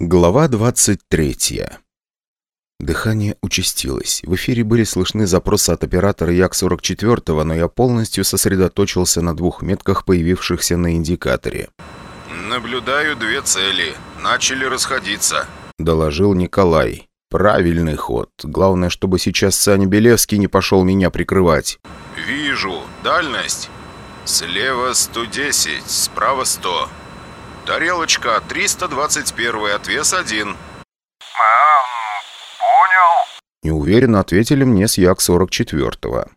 Глава 23 Дыхание участилось. В эфире были слышны запросы от оператора Як-44, но я полностью сосредоточился на двух метках, появившихся на индикаторе. «Наблюдаю две цели. Начали расходиться», — доложил Николай. «Правильный ход. Главное, чтобы сейчас Саня Белевский не пошел меня прикрывать». «Вижу. Дальность. Слева 110, справа 100. Тарелочка 321, отвес 1». Неуверенно ответили мне с Як-44.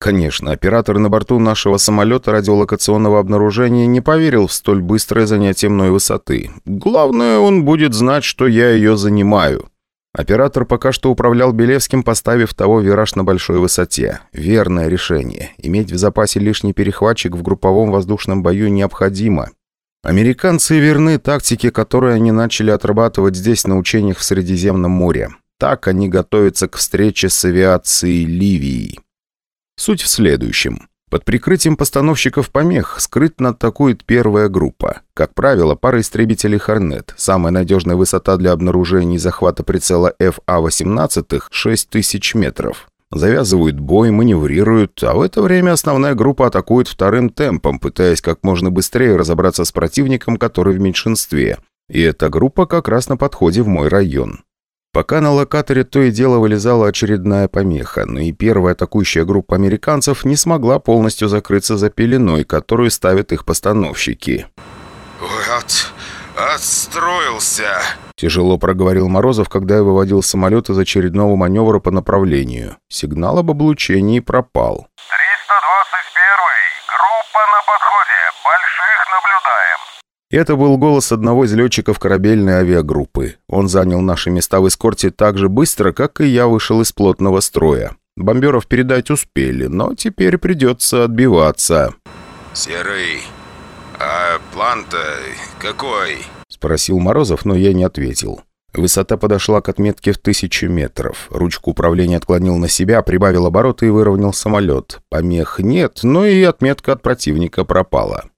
Конечно, оператор на борту нашего самолета радиолокационного обнаружения не поверил в столь быстрое занятие мной высоты. Главное, он будет знать, что я ее занимаю. Оператор пока что управлял Белевским, поставив того вираж на большой высоте. Верное решение. Иметь в запасе лишний перехватчик в групповом воздушном бою необходимо. Американцы верны тактике, которую они начали отрабатывать здесь на учениях в Средиземном море. Так они готовятся к встрече с авиацией Ливии. Суть в следующем. Под прикрытием постановщиков помех скрытно атакует первая группа. Как правило, пара истребителей «Хорнет». Самая надежная высота для обнаружения и захвата прицела FA-18 – 6000 метров. Завязывают бой, маневрируют, а в это время основная группа атакует вторым темпом, пытаясь как можно быстрее разобраться с противником, который в меньшинстве. И эта группа как раз на подходе в мой район. Пока на локаторе то и дело вылезала очередная помеха, но и первая атакующая группа американцев не смогла полностью закрыться за пеленой, которую ставят их постановщики. «Вот, отстроился!» Тяжело проговорил Морозов, когда я выводил самолет из очередного маневра по направлению. Сигнал об облучении пропал. «321-й! Группа на подходе! Больших наблюдаем!» Это был голос одного из летчиков корабельной авиагруппы. Он занял наши места в эскорте так же быстро, как и я вышел из плотного строя. Бомберов передать успели, но теперь придется отбиваться. «Серый, а план-то какой?» Спросил Морозов, но я не ответил. Высота подошла к отметке в тысячу метров. Ручку управления отклонил на себя, прибавил обороты и выровнял самолет. Помех нет, но и отметка от противника пропала.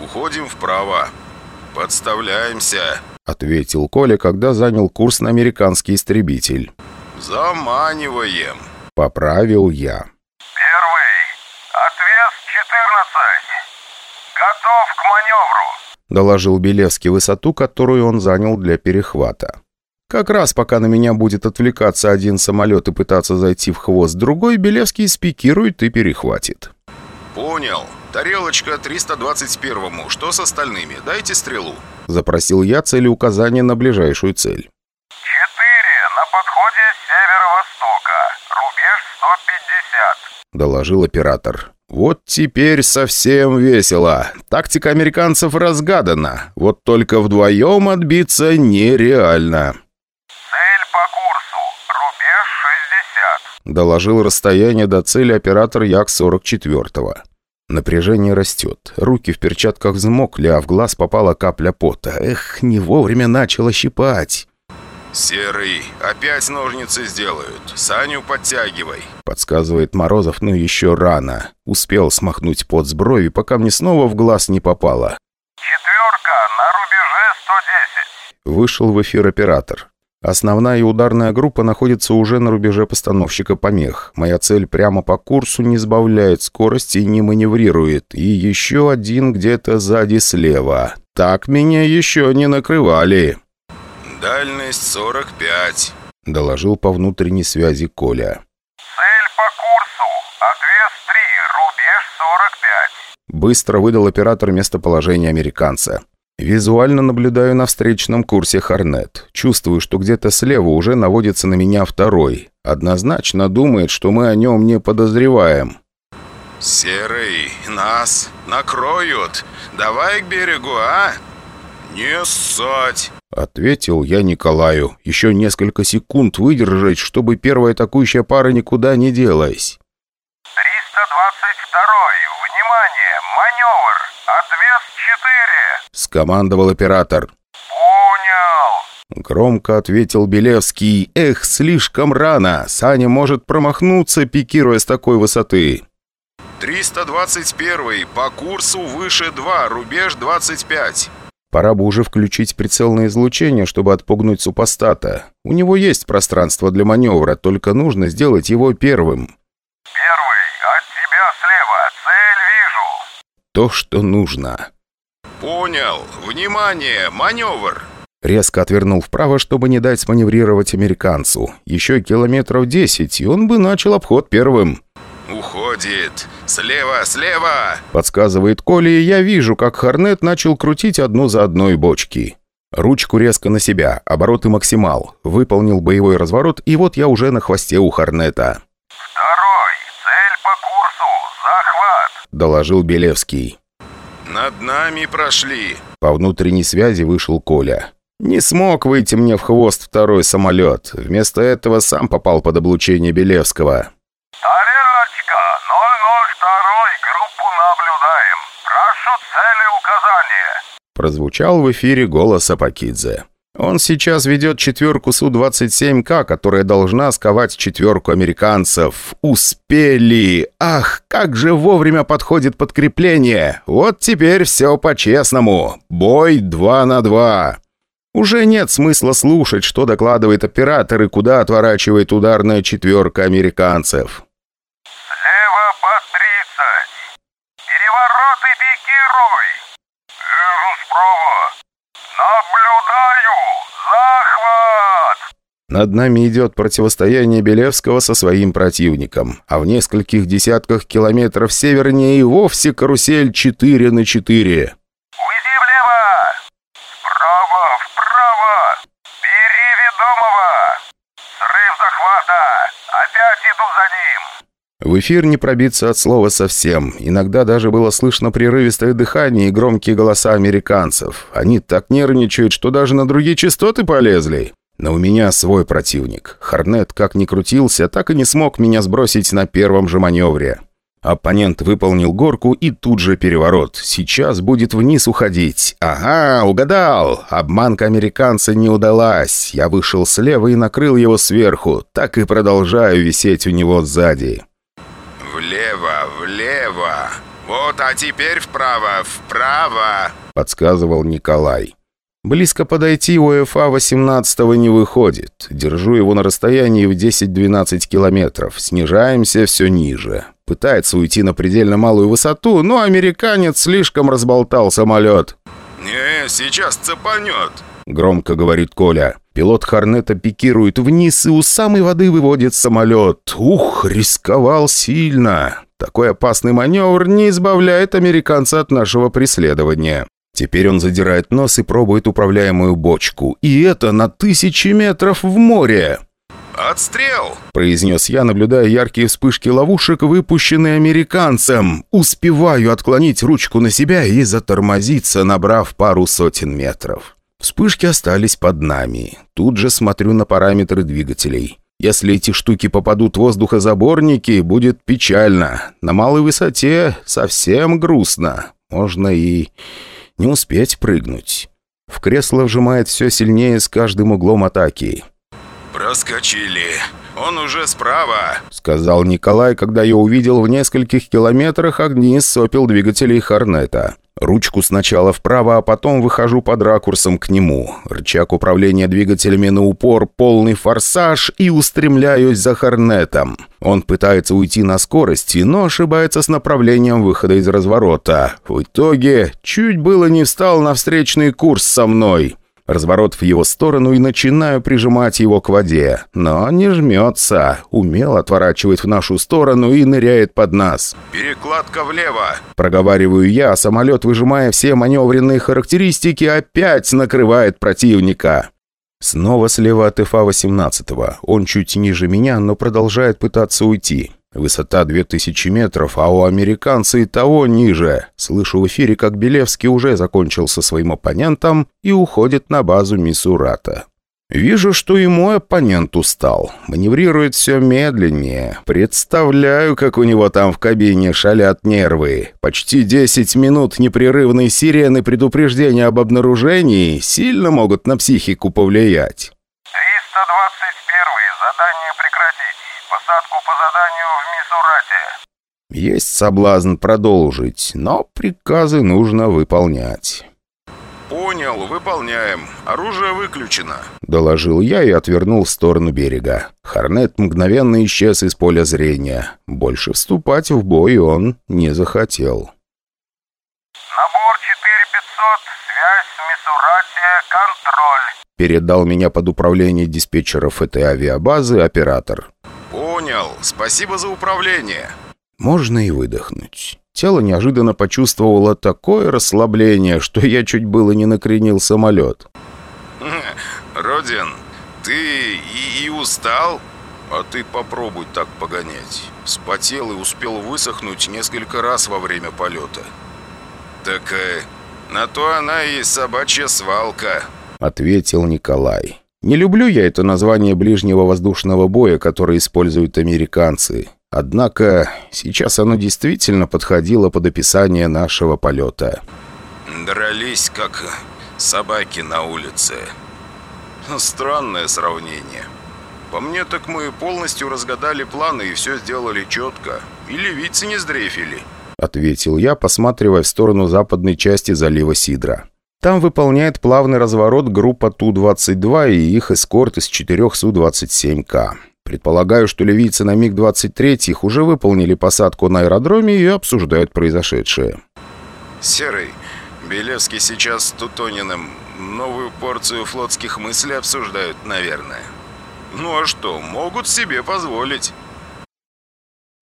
«Уходим вправо. Подставляемся», — ответил Коля, когда занял курс на американский истребитель. «Заманиваем», — поправил я. «Первый. Отвес 14. Готов к маневру», — доложил Белевский высоту, которую он занял для перехвата. Как раз пока на меня будет отвлекаться один самолет и пытаться зайти в хвост другой, Белевский спикирует и перехватит. «Понял. Тарелочка 321-му. Что с остальными? Дайте стрелу». Запросил я целеуказание на ближайшую цель. «Четыре. На подходе с северо-востока. Рубеж 150», — доложил оператор. «Вот теперь совсем весело. Тактика американцев разгадана. Вот только вдвоем отбиться нереально». «Цель по курсу. Рубеж 60», — доложил расстояние до цели оператор Як-44. Напряжение растет. Руки в перчатках взмокли, а в глаз попала капля пота. Эх, не вовремя начало щипать. «Серый, опять ножницы сделают. Саню подтягивай», — подсказывает Морозов, но еще рано. Успел смахнуть пот с брови, пока мне снова в глаз не попало. «Четверка, на рубеже 110», — вышел в эфир оператор. Основная и ударная группа находится уже на рубеже постановщика помех. Моя цель прямо по курсу не сбавляет скорости и не маневрирует. И еще один где-то сзади слева. Так меня еще не накрывали. «Дальность 45», — доложил по внутренней связи Коля. «Цель по курсу. Отвес 3. Рубеж 45». Быстро выдал оператор местоположение американца. Визуально наблюдаю на встречном курсе Хорнет. Чувствую, что где-то слева уже наводится на меня второй. Однозначно думает, что мы о нем не подозреваем. «Серый, нас накроют. Давай к берегу, а? Не ссать!» Ответил я Николаю. Еще несколько секунд выдержать, чтобы первая атакующая пара никуда не делась. 322-й, внимание, маневр, отвес 4. Скомандовал оператор. Понял. Громко ответил Белевский. Эх, слишком рано. Саня может промахнуться, пикируя с такой высоты. 321 по курсу выше 2, рубеж 25. Пора бы уже включить прицелное излучение, чтобы отпугнуть супостата. У него есть пространство для маневра, только нужно сделать его первым. Первый, от тебя слева, цель вижу. То, что нужно. Понял. Внимание, маневр. Резко отвернул вправо, чтобы не дать сманеврировать американцу. Еще километров десять, и он бы начал обход первым. Уходит. Слева, слева. Подсказывает Коля, и я вижу, как Хорнет начал крутить одну за одной бочки. Ручку резко на себя, обороты максимал. Выполнил боевой разворот, и вот я уже на хвосте у Хорнета. Второй, цель по курсу, захват. Доложил Белевский. Над нами прошли. По внутренней связи вышел Коля. Не смог выйти мне в хвост второй самолет. Вместо этого сам попал под облучение Белевского. Тарелочка, 002, группу наблюдаем. Прошу цели указания. Прозвучал в эфире голос Апакидзе. Он сейчас ведет четверку Су-27К, которая должна сковать четверку американцев. Успели! Ах, как же вовремя подходит подкрепление! Вот теперь все по-честному. Бой 2 на 2. Уже нет смысла слушать, что докладывает оператор и куда отворачивает ударная четверка американцев. Слева по 30. Переворот и пикируй. Вижу справа. Наблюдаю. Захват. Над нами идет противостояние Белевского со своим противником, а в нескольких десятках километров севернее и вовсе карусель 4 на 4. Уйди влево. Вправо, вправо. Бери ведомого. Срыв захвата. Опять иду за ним. В эфир не пробиться от слова совсем. Иногда даже было слышно прерывистое дыхание и громкие голоса американцев. Они так нервничают, что даже на другие частоты полезли. Но у меня свой противник. Хорнет как ни крутился, так и не смог меня сбросить на первом же маневре. Оппонент выполнил горку и тут же переворот. Сейчас будет вниз уходить. Ага, угадал. Обманка американца не удалась. Я вышел слева и накрыл его сверху. Так и продолжаю висеть у него сзади. Влево, влево. Вот, а теперь вправо, вправо. Подсказывал Николай. Близко подойти у УФА-18 не выходит. Держу его на расстоянии в 10-12 километров. Снижаемся все ниже. Пытается уйти на предельно малую высоту, но американец слишком разболтал самолет. Не, сейчас цепанет. Громко говорит Коля. Пилот Хорнета пикирует вниз и у самой воды выводит самолет. Ух, рисковал сильно. Такой опасный маневр не избавляет американца от нашего преследования. Теперь он задирает нос и пробует управляемую бочку. И это на тысячи метров в море. Отстрел. Произнес я, наблюдая яркие вспышки ловушек, выпущенные американцем. Успеваю отклонить ручку на себя и затормозиться, набрав пару сотен метров. Вспышки остались под нами. Тут же смотрю на параметры двигателей. Если эти штуки попадут в воздухозаборники, будет печально. На малой высоте совсем грустно. Можно и не успеть прыгнуть. В кресло вжимает все сильнее с каждым углом атаки. Проскочили. Он уже справа. Сказал Николай, когда я увидел в нескольких километрах огни сопел двигателей Хорнета. Ручку сначала вправо, а потом выхожу под ракурсом к нему. Рычаг управления двигателями на упор, полный форсаж и устремляюсь за Хорнетом. Он пытается уйти на скорости, но ошибается с направлением выхода из разворота. В итоге чуть было не встал на встречный курс со мной. Разворот в его сторону и начинаю прижимать его к воде. Но не жмется. Умело отворачивает в нашу сторону и ныряет под нас. Перекладка влево. Проговариваю я, а самолет, выжимая все маневренные характеристики, опять накрывает противника. Снова слева от ИФА-18. Он чуть ниже меня, но продолжает пытаться уйти. Высота 2000 метров, а у американца и того ниже. Слышу в эфире, как Белевский уже закончил со своим оппонентом и уходит на базу Мисурата. Вижу, что и мой оппонент устал. Маневрирует все медленнее. Представляю, как у него там в кабине шалят нервы. Почти 10 минут непрерывной сирены предупреждения об обнаружении сильно могут на психику повлиять. 321 задание. Посадку по заданию в Мисурате. Есть соблазн продолжить, но приказы нужно выполнять. «Понял, выполняем. Оружие выключено», — доложил я и отвернул в сторону берега. Хорнет мгновенно исчез из поля зрения. Больше вступать в бой он не захотел. «Набор 4500, связь с Миссуратия, контроль», — передал меня под управление диспетчеров этой авиабазы оператор. «Понял. Спасибо за управление». Можно и выдохнуть. Тело неожиданно почувствовало такое расслабление, что я чуть было не накренил самолет. «Родин, ты и, и устал?» «А ты попробуй так погонять. Спотел и успел высохнуть несколько раз во время полета». «Так э, на то она и собачья свалка», — ответил Николай. «Не люблю я это название ближнего воздушного боя, которое используют американцы. Однако сейчас оно действительно подходило под описание нашего полета. «Дрались, как собаки на улице. Странное сравнение. По мне, так мы полностью разгадали планы и все сделали четко. И ливийцы не сдрефили», — ответил я, посматривая в сторону западной части залива Сидра. Там выполняет плавный разворот группа Ту-22 и их эскорт из четырех Су-27К. Предполагаю, что ливийцы на МиГ-23 уже выполнили посадку на аэродроме и обсуждают произошедшее. «Серый, Белевский сейчас с Тутониным новую порцию флотских мыслей обсуждают, наверное. Ну а что, могут себе позволить».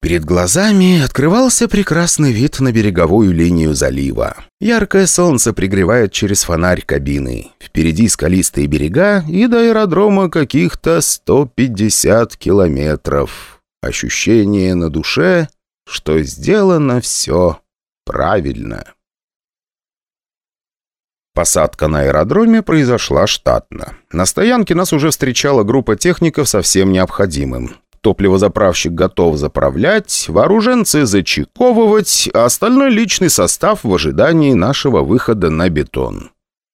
Перед глазами открывался прекрасный вид на береговую линию залива. Яркое солнце пригревает через фонарь кабины. Впереди скалистые берега и до аэродрома каких-то 150 километров. Ощущение на душе, что сделано все правильно. Посадка на аэродроме произошла штатно. На стоянке нас уже встречала группа техников со всем необходимым. Топливозаправщик готов заправлять, вооруженцы зачековывать, а остальной личный состав в ожидании нашего выхода на бетон.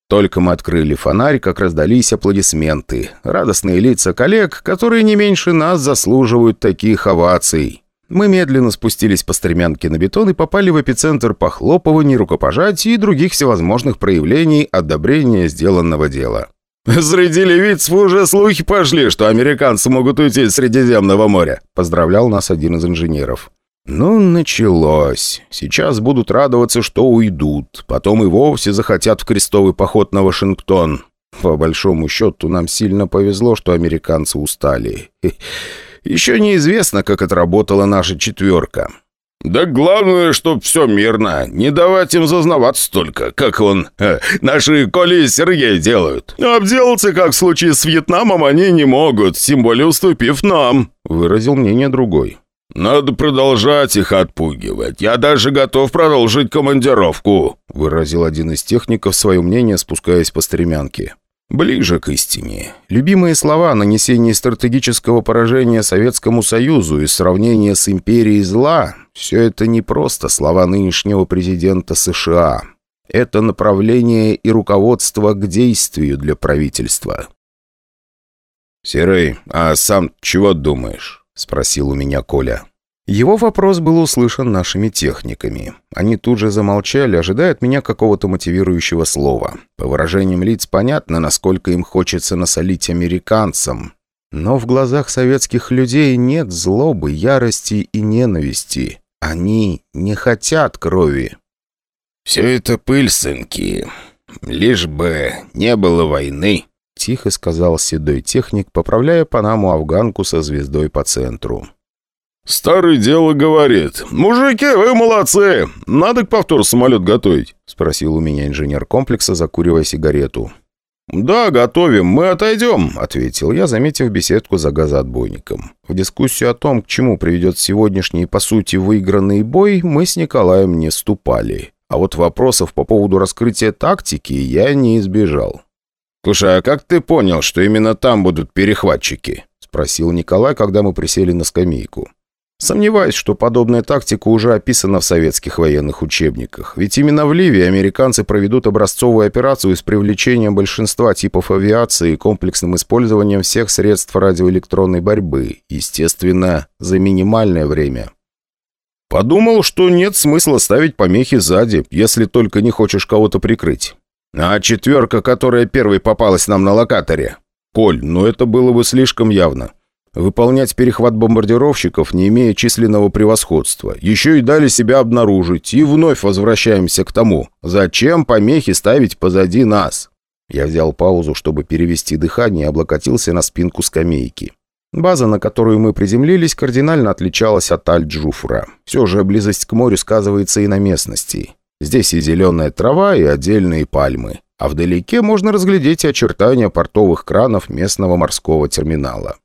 Только мы открыли фонарь, как раздались аплодисменты. Радостные лица коллег, которые не меньше нас заслуживают таких оваций. Мы медленно спустились по стремянке на бетон и попали в эпицентр похлопываний, рукопожатий и других всевозможных проявлений одобрения сделанного дела. «Среди ливийцев уже слухи пошли, что американцы могут уйти из Средиземного моря», — поздравлял нас один из инженеров. «Ну, началось. Сейчас будут радоваться, что уйдут. Потом и вовсе захотят в крестовый поход на Вашингтон. По большому счету, нам сильно повезло, что американцы устали. Еще неизвестно, как отработала наша четверка. «Да главное, чтоб все мирно. Не давать им зазнаваться только, как он, э, наши Коли и Сергей делают. Обделаться, как в случае с Вьетнамом, они не могут, тем более уступив нам», — выразил мнение другой. «Надо продолжать их отпугивать. Я даже готов продолжить командировку», — выразил один из техников свое мнение, спускаясь по стремянке. Ближе к истине. Любимые слова о нанесении стратегического поражения Советскому Союзу и сравнение с империей зла – все это не просто слова нынешнего президента США. Это направление и руководство к действию для правительства. «Серый, а сам чего думаешь?» – спросил у меня Коля. Его вопрос был услышан нашими техниками. Они тут же замолчали, ожидая от меня какого-то мотивирующего слова. По выражениям лиц понятно, насколько им хочется насолить американцам. Но в глазах советских людей нет злобы, ярости и ненависти. Они не хотят крови. «Все это пыль, сынки. Лишь бы не было войны», — тихо сказал седой техник, поправляя панаму афганку со звездой по центру. «Старый дело говорит. Мужики, вы молодцы! Надо к повтору самолет готовить?» — спросил у меня инженер комплекса, закуривая сигарету. «Да, готовим. Мы отойдем», — ответил я, заметив беседку за газоотбойником. В дискуссию о том, к чему приведет сегодняшний, по сути, выигранный бой, мы с Николаем не вступали. А вот вопросов по поводу раскрытия тактики я не избежал. «Слушай, а как ты понял, что именно там будут перехватчики?» — спросил Николай, когда мы присели на скамейку. Сомневаюсь, что подобная тактика уже описана в советских военных учебниках. Ведь именно в Ливии американцы проведут образцовую операцию с привлечением большинства типов авиации и комплексным использованием всех средств радиоэлектронной борьбы, естественно, за минимальное время. Подумал, что нет смысла ставить помехи сзади, если только не хочешь кого-то прикрыть. «А четверка, которая первой попалась нам на локаторе?» «Коль, ну это было бы слишком явно. Выполнять перехват бомбардировщиков, не имея численного превосходства. Еще и дали себя обнаружить. И вновь возвращаемся к тому. Зачем помехи ставить позади нас?» Я взял паузу, чтобы перевести дыхание и облокотился на спинку скамейки. База, на которую мы приземлились, кардинально отличалась от Аль-Джуфра. Все же близость к морю сказывается и на местности. Здесь и зеленая трава, и отдельные пальмы. А вдалеке можно разглядеть очертания портовых кранов местного морского терминала.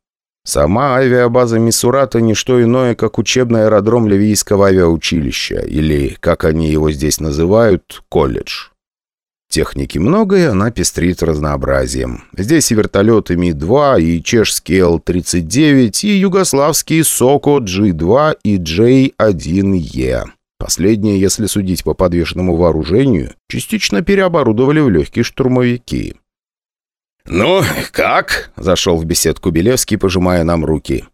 Сама авиабаза Миссурата – не что иное, как учебный аэродром Ливийского авиаучилища, или, как они его здесь называют, колледж. Техники много, и она пестрит разнообразием. Здесь и вертолеты Ми-2, и чешский Л-39, и югославские Соко G2 и J-1E. Последние, если судить по подвешенному вооружению, частично переоборудовали в легкие штурмовики. «Ну, как?» – зашел в беседку Белевский, пожимая нам руки.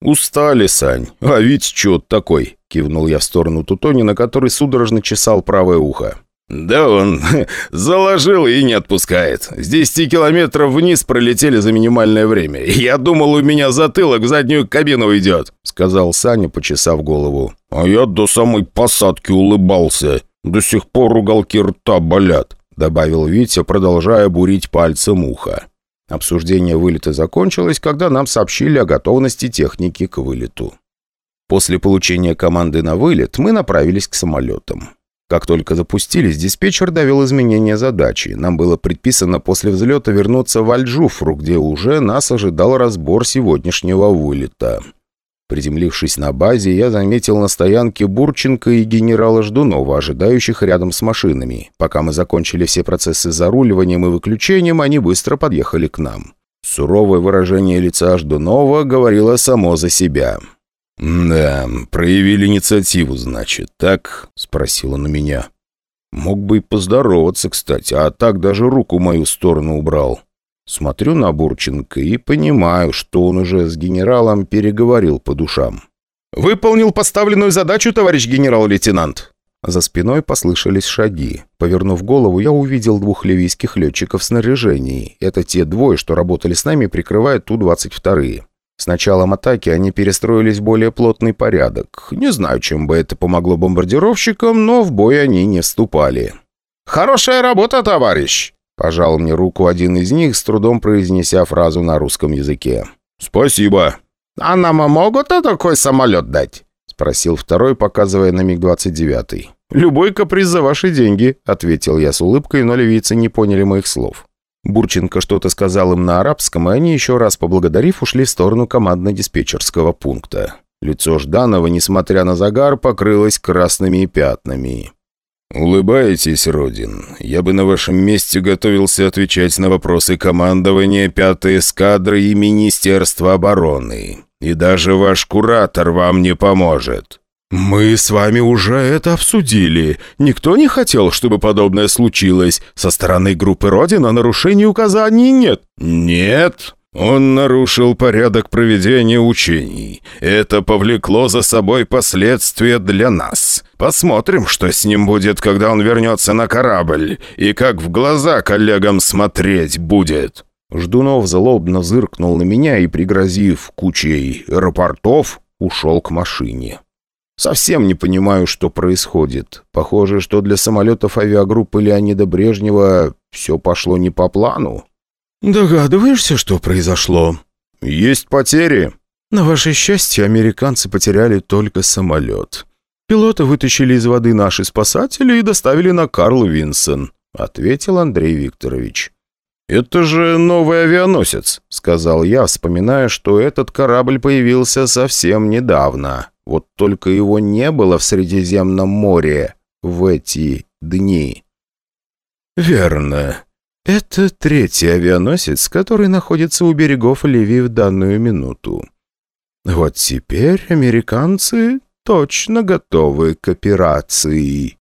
«Устали, Сань. А ведь чё такой?» – кивнул я в сторону Тутонина, который судорожно чесал правое ухо. «Да он заложил и не отпускает. С 10 километров вниз пролетели за минимальное время. Я думал, у меня затылок в заднюю кабину уйдет», — сказал Саня, почесав голову. «А я до самой посадки улыбался. До сих пор уголки рта болят», — добавил Витя, продолжая бурить пальцем ухо. Обсуждение вылета закончилось, когда нам сообщили о готовности техники к вылету. После получения команды на вылет мы направились к самолетам. Как только запустились, диспетчер довел изменения задачи. Нам было предписано после взлета вернуться в Альджуфру, где уже нас ожидал разбор сегодняшнего вылета. Приземлившись на базе, я заметил на стоянке Бурченко и генерала Ждунова, ожидающих рядом с машинами. Пока мы закончили все процессы заруливанием и выключением, они быстро подъехали к нам. Суровое выражение лица Ждунова говорило само за себя. «Да, проявили инициативу, значит, так?» — спросил он у меня. «Мог бы и поздороваться, кстати, а так даже руку мою сторону убрал. Смотрю на Бурченко и понимаю, что он уже с генералом переговорил по душам». «Выполнил поставленную задачу, товарищ генерал-лейтенант!» За спиной послышались шаги. Повернув голову, я увидел двух ливийских летчиков в снаряжении. Это те двое, что работали с нами, прикрывая Ту-22. С началом атаки они перестроились в более плотный порядок. Не знаю, чем бы это помогло бомбардировщикам, но в бой они не вступали. «Хорошая работа, товарищ!» Пожал мне руку один из них, с трудом произнеся фразу на русском языке. «Спасибо!» «А нам могут такой самолет дать?» Спросил второй, показывая на МиГ-29. «Любой каприз за ваши деньги», — ответил я с улыбкой, но ливийцы не поняли моих слов. Бурченко что-то сказал им на арабском, и они, еще раз поблагодарив, ушли в сторону командно-диспетчерского пункта. Лицо Жданова, несмотря на загар, покрылось красными пятнами. «Улыбаетесь, Родин? Я бы на вашем месте готовился отвечать на вопросы командования пятой эскадры и Министерства обороны. И даже ваш куратор вам не поможет». «Мы с вами уже это обсудили. Никто не хотел, чтобы подобное случилось. Со стороны группы Родина нарушений указаний нет». «Нет?» Он нарушил порядок проведения учений. Это повлекло за собой последствия для нас. Посмотрим, что с ним будет, когда он вернется на корабль, и как в глаза коллегам смотреть будет». Ждунов злобно зыркнул на меня и, пригрозив кучей рапортов, ушел к машине. Совсем не понимаю, что происходит. Похоже, что для самолетов авиагруппы Леонида Брежнева все пошло не по плану. «Догадываешься, что произошло?» «Есть потери». «На ваше счастье, американцы потеряли только самолет. Пилота вытащили из воды наши спасатели и доставили на Карл Винсен», — ответил Андрей Викторович. «Это же новый авианосец», — сказал я, вспоминая, что этот корабль появился совсем недавно. Вот только его не было в Средиземном море в эти дни. «Верно. Это третий авианосец, который находится у берегов Ливии в данную минуту. Вот теперь американцы точно готовы к операции».